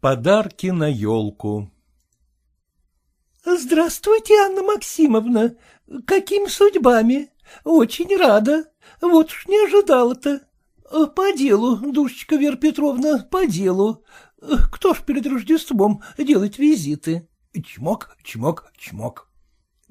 Подарки на елку Здравствуйте, Анна Максимовна. Какими судьбами? Очень рада. Вот уж не ожидала-то. По делу, душечка Вера Петровна, по делу. Кто ж перед Рождеством делает визиты? Чмок, чмок, чмок.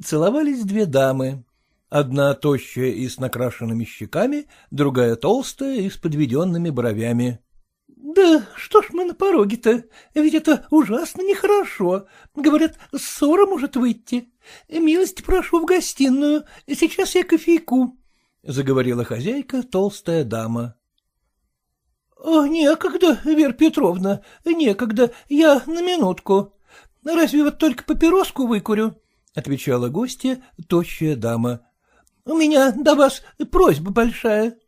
Целовались две дамы. Одна тощая и с накрашенными щеками, другая толстая и с подведенными бровями. — Да что ж мы на пороге-то? Ведь это ужасно нехорошо. Говорят, ссора может выйти. Милость прошу в гостиную, сейчас я кофейку, — заговорила хозяйка, толстая дама. — Некогда, Вера Петровна, некогда, я на минутку. Разве вот только папироску выкурю? — отвечала гостья, тощая дама. — У меня до вас просьба большая. ——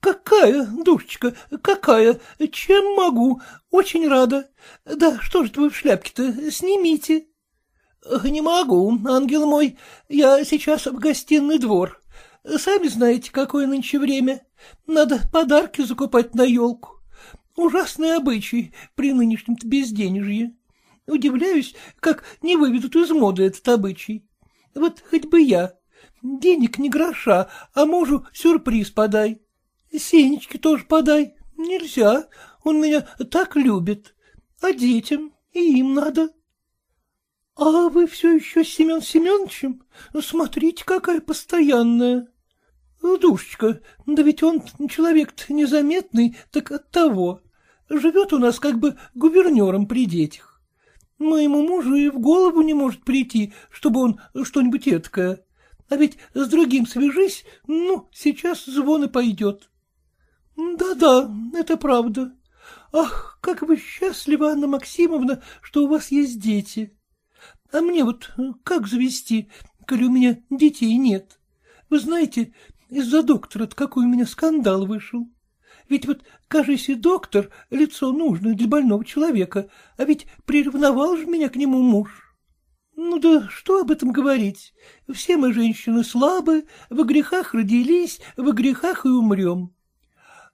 Какая, душечка, какая? Чем могу? Очень рада. Да что же вы в шляпке-то? Снимите. — Не могу, ангел мой. Я сейчас в гостиный двор. Сами знаете, какое нынче время. Надо подарки закупать на елку. Ужасный обычай при нынешнем-то безденежье. Удивляюсь, как не выведут из моды этот обычай. Вот хоть бы я. Денег не гроша, а мужу сюрприз подай. Сенечке тоже подай. Нельзя, он меня так любит. А детям и им надо. А вы все еще с Семен Семеновичем? Смотрите, какая постоянная. Душечка, да ведь он человек-то незаметный, так от того. Живет у нас как бы гувернером при детях. Моему мужу и в голову не может прийти, чтобы он что-нибудь эткое. А ведь с другим свяжись, ну, сейчас звон и пойдет. Да-да, это правда. Ах, как вы счастливы, Анна Максимовна, что у вас есть дети. А мне вот как завести, коли у меня детей нет? Вы знаете, из-за доктора какой у меня скандал вышел. Ведь вот, кажется, доктор — лицо нужное для больного человека, а ведь приревновал же меня к нему муж. Ну да что об этом говорить? Все мы, женщины, слабы, во грехах родились, во грехах и умрем. —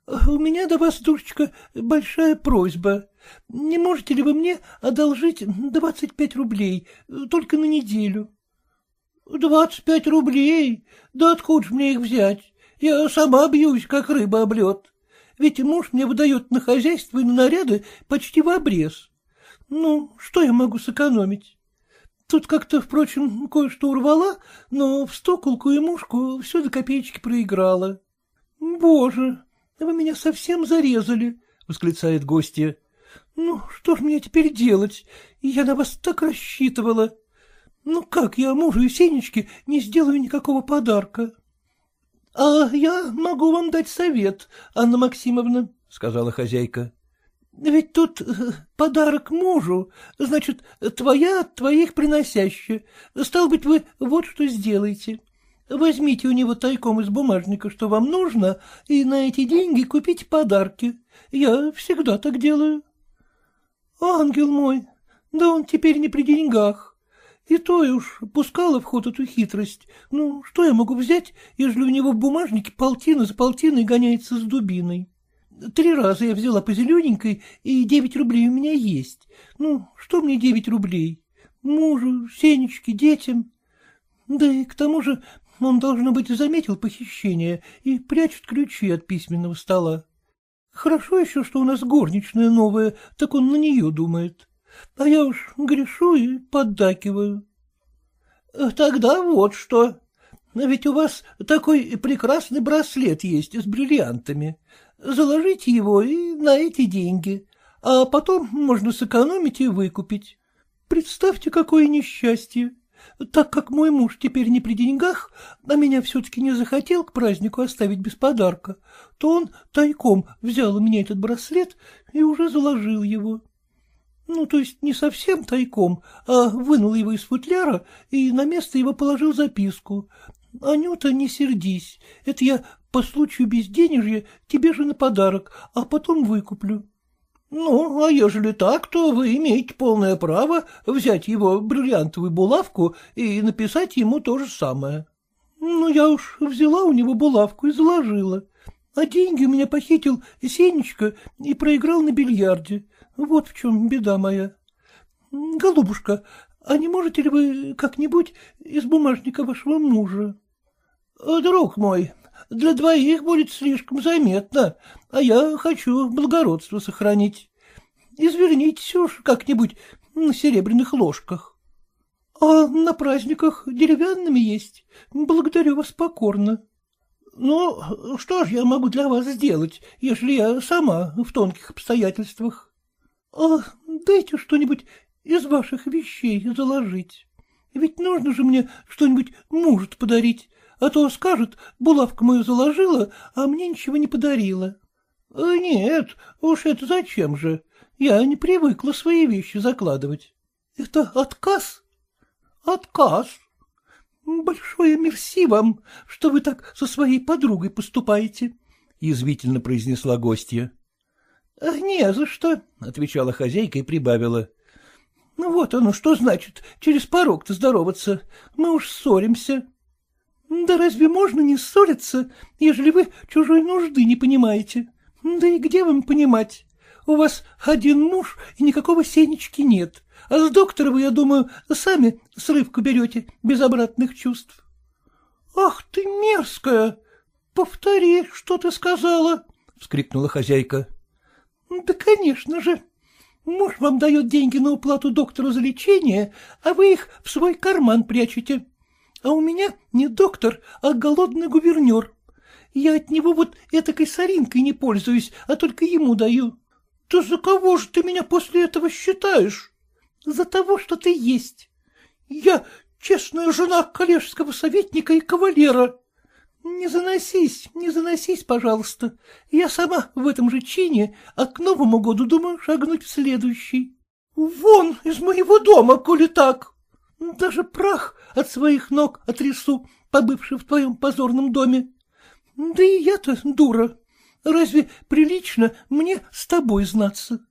У меня до вас, душечка, большая просьба. Не можете ли вы мне одолжить двадцать пять рублей, только на неделю? — Двадцать пять рублей? Да откуда мне их взять? Я сама бьюсь, как рыба об лед. Ведь муж мне выдает на хозяйство и на наряды почти в обрез. Ну, что я могу сэкономить? Тут как-то, впрочем, кое-что урвала, но в стоколку и мушку все до копеечки проиграла. Боже, — Вы меня совсем зарезали, — восклицает гостья. — Ну, что ж мне теперь делать? Я на вас так рассчитывала. Ну как я мужу и Сенечке не сделаю никакого подарка? — А я могу вам дать совет, Анна Максимовна, — сказала хозяйка. — Ведь тут э, подарок мужу, значит, твоя от твоих приносящая. Стал быть, вы вот что сделаете. Возьмите у него тайком из бумажника, что вам нужно, и на эти деньги купите подарки. Я всегда так делаю. Ангел мой, да он теперь не при деньгах. И то уж пускала в ход эту хитрость. Ну, что я могу взять, если у него в бумажнике полтина за полтиной гоняется с дубиной? Три раза я взяла по зелененькой, и девять рублей у меня есть. Ну, что мне девять рублей? Мужу, Сенечке, детям. Да и к тому же он, должно быть, заметил похищение и прячет ключи от письменного стола. Хорошо еще, что у нас горничная новая, так он на нее думает. А я уж грешу и поддакиваю. — Тогда вот что. Ведь у вас такой прекрасный браслет есть с бриллиантами. Заложите его и на эти деньги, а потом можно сэкономить и выкупить. Представьте, какое несчастье. Так как мой муж теперь не при деньгах, а меня все-таки не захотел к празднику оставить без подарка, то он тайком взял у меня этот браслет и уже заложил его. Ну, то есть не совсем тайком, а вынул его из футляра и на место его положил записку. «Анюта, не сердись, это я по случаю безденежья тебе же на подарок, а потом выкуплю». Ну, а ежели так, то вы имеете полное право взять его бриллиантовую булавку и написать ему то же самое. Ну, я уж взяла у него булавку и заложила. А деньги у меня похитил Сенечка и проиграл на бильярде. — Вот в чем беда моя. Голубушка, а не можете ли вы как-нибудь из бумажника вашего мужа? — Друг мой, для двоих будет слишком заметно, а я хочу благородство сохранить. Извернитесь уж как-нибудь на серебряных ложках. — А на праздниках деревянными есть? Благодарю вас покорно. — Ну, что ж я могу для вас сделать, если я сама в тонких обстоятельствах? — А дайте что-нибудь из ваших вещей заложить. Ведь нужно же мне что-нибудь мужет подарить, а то скажет, булавку мою заложила, а мне ничего не подарила. — Нет, уж это зачем же? Я не привыкла свои вещи закладывать. — Это отказ? — Отказ. Большое мерси вам, что вы так со своей подругой поступаете, — язвительно произнесла гостья. — Не за что, — отвечала хозяйка и прибавила. — Ну вот оно что значит, через порог-то здороваться. Мы уж ссоримся. Да разве можно не ссориться, ежели вы чужой нужды не понимаете? Да и где вам понимать? У вас один муж, и никакого сенечки нет. А с доктора вы, я думаю, сами срывку берете, без обратных чувств. — Ах ты мерзкая! Повтори, что ты сказала, — вскрикнула хозяйка. — Да, конечно же. Муж вам дает деньги на уплату доктора за лечение, а вы их в свой карман прячете. А у меня не доктор, а голодный гувернер. Я от него вот этакой соринкой не пользуюсь, а только ему даю. Да за кого же ты меня после этого считаешь? За того, что ты есть. Я честная жена коллежского советника и кавалера. Не заносись, не заносись, пожалуйста. Я сама в этом же чине, а к Новому году думаю шагнуть в следующий. Вон из моего дома, коли так. Даже прах от своих ног отрясу, побывший в твоем позорном доме. Да и я-то дура. Разве прилично мне с тобой знаться?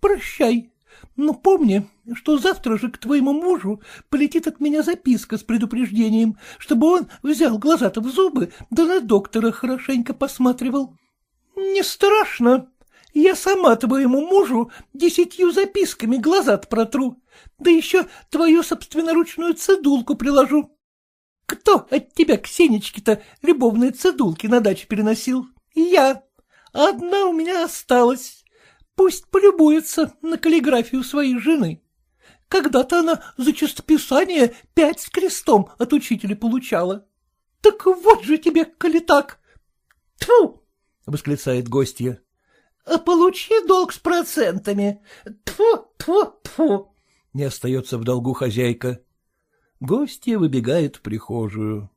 Прощай. Но помни, что завтра же к твоему мужу полетит от меня записка с предупреждением, чтобы он взял глаза-то в зубы, да на доктора хорошенько посматривал. Не страшно. Я сама твоему мужу десятью записками глаза протру, да еще твою собственноручную цедулку приложу. Кто от тебя к Сенечке-то любовные цедулки на даче переносил? Я. Одна у меня осталась. Пусть полюбуется на каллиграфию своей жены. Когда-то она за чистописание пять с крестом от учителя получала. Так вот же тебе, коли так. Тьфу! — восклицает гостья. — Получи долг с процентами. Тьфу, тьфу, тьфу. Не остается в долгу хозяйка. Гостья выбегает в прихожую.